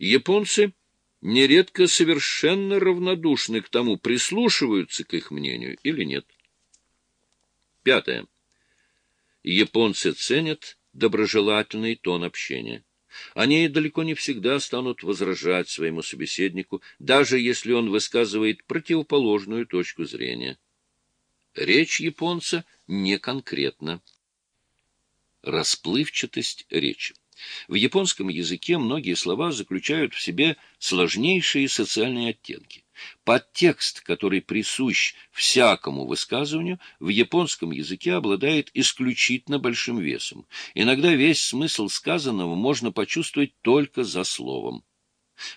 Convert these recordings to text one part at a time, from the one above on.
Японцы нередко совершенно равнодушны к тому, прислушиваются к их мнению или нет. Пятое. Японцы ценят доброжелательный тон общения. Они далеко не всегда станут возражать своему собеседнику, даже если он высказывает противоположную точку зрения. Речь японца не конкретна. Расплывчатость речи. В японском языке многие слова заключают в себе сложнейшие социальные оттенки. Подтекст, который присущ всякому высказыванию, в японском языке обладает исключительно большим весом. Иногда весь смысл сказанного можно почувствовать только за словом.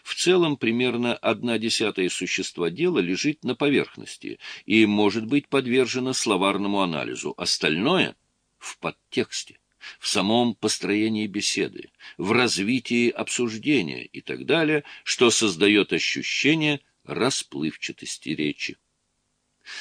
В целом, примерно одна десятая существа дела лежит на поверхности и может быть подвержена словарному анализу, остальное — в подтексте в самом построении беседы, в развитии обсуждения и так далее, что создает ощущение расплывчатости речи.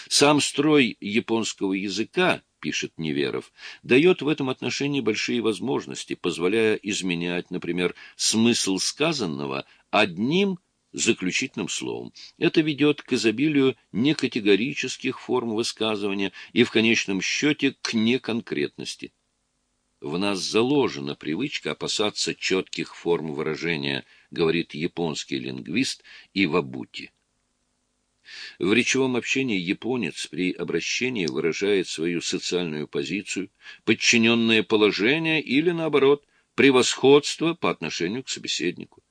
Сам строй японского языка, пишет Неверов, дает в этом отношении большие возможности, позволяя изменять, например, смысл сказанного одним заключительным словом. Это ведет к изобилию некатегорических форм высказывания и, в конечном счете, к неконкретности. В нас заложена привычка опасаться четких форм выражения, говорит японский лингвист Ивабути. В речевом общении японец при обращении выражает свою социальную позицию, подчиненное положение или, наоборот, превосходство по отношению к собеседнику.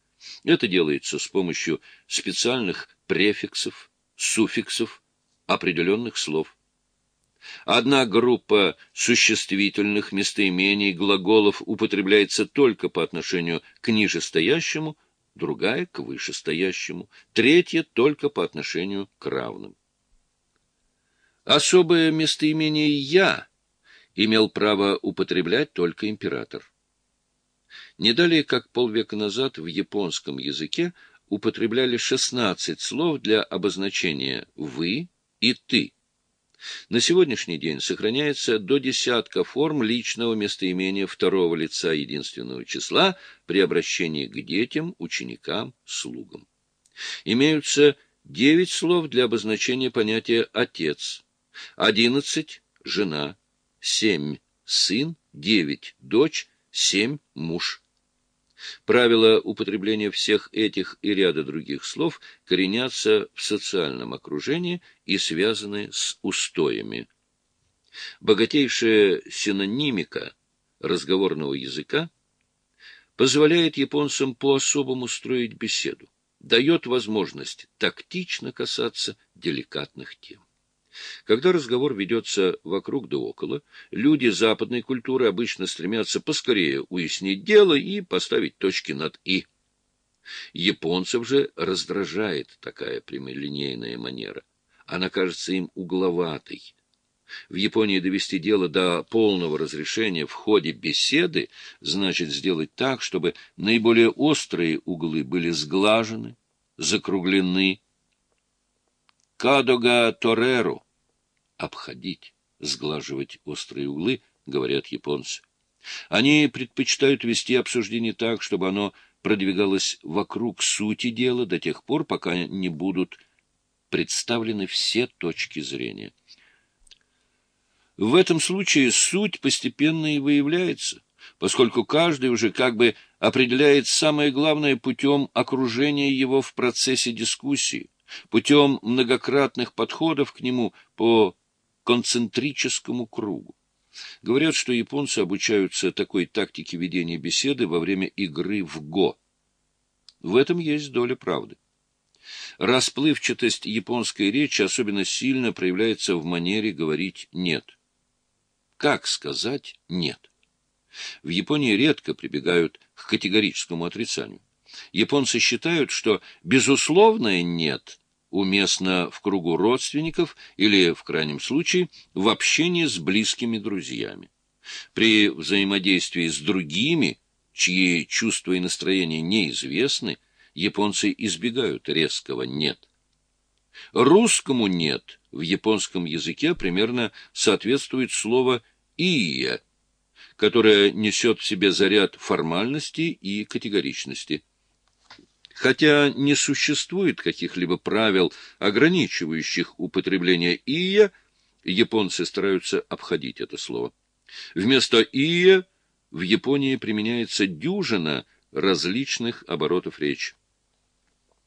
Это делается с помощью специальных префиксов, суффиксов, определенных слов. Одна группа существительных местоимений глаголов употребляется только по отношению к нижестоящему, другая — к вышестоящему, третья — только по отношению к равным. Особое местоимение «я» имел право употреблять только император. Не далее, как полвека назад в японском языке употребляли 16 слов для обозначения «вы» и «ты», на сегодняшний день сохраняется до десятка форм личного местоимения второго лица единственного числа при обращении к детям, ученикам, слугам. Имеются девять слов для обозначения понятия «отец», одиннадцать — «жена», семь — «сын», девять — «дочь», семь — «муж». Правила употребления всех этих и ряда других слов коренятся в социальном окружении и связаны с устоями. Богатейшая синонимика разговорного языка позволяет японцам по-особому строить беседу, дает возможность тактично касаться деликатных тем. Когда разговор ведется вокруг да около, люди западной культуры обычно стремятся поскорее уяснить дело и поставить точки над «и». Японцев же раздражает такая прямолинейная манера. Она кажется им угловатой. В Японии довести дело до полного разрешения в ходе беседы значит сделать так, чтобы наиболее острые углы были сглажены, закруглены, Кадога Тореру — обходить, сглаживать острые углы, говорят японцы. Они предпочитают вести обсуждение так, чтобы оно продвигалось вокруг сути дела до тех пор, пока не будут представлены все точки зрения. В этом случае суть постепенно и выявляется, поскольку каждый уже как бы определяет самое главное путем окружения его в процессе дискуссии путем многократных подходов к нему по концентрическому кругу. Говорят, что японцы обучаются такой тактике ведения беседы во время игры в го. В этом есть доля правды. Расплывчатость японской речи особенно сильно проявляется в манере говорить «нет». Как сказать «нет»? В Японии редко прибегают к категорическому отрицанию. Японцы считают, что безусловное «нет» уместно в кругу родственников или, в крайнем случае, в общении с близкими друзьями. При взаимодействии с другими, чьи чувства и настроения неизвестны, японцы избегают резкого «нет». Русскому «нет» в японском языке примерно соответствует слово «ия», которое несет в себе заряд формальности и категоричности. Хотя не существует каких-либо правил, ограничивающих употребление «ия», японцы стараются обходить это слово. Вместо «ия» в Японии применяется дюжина различных оборотов речи.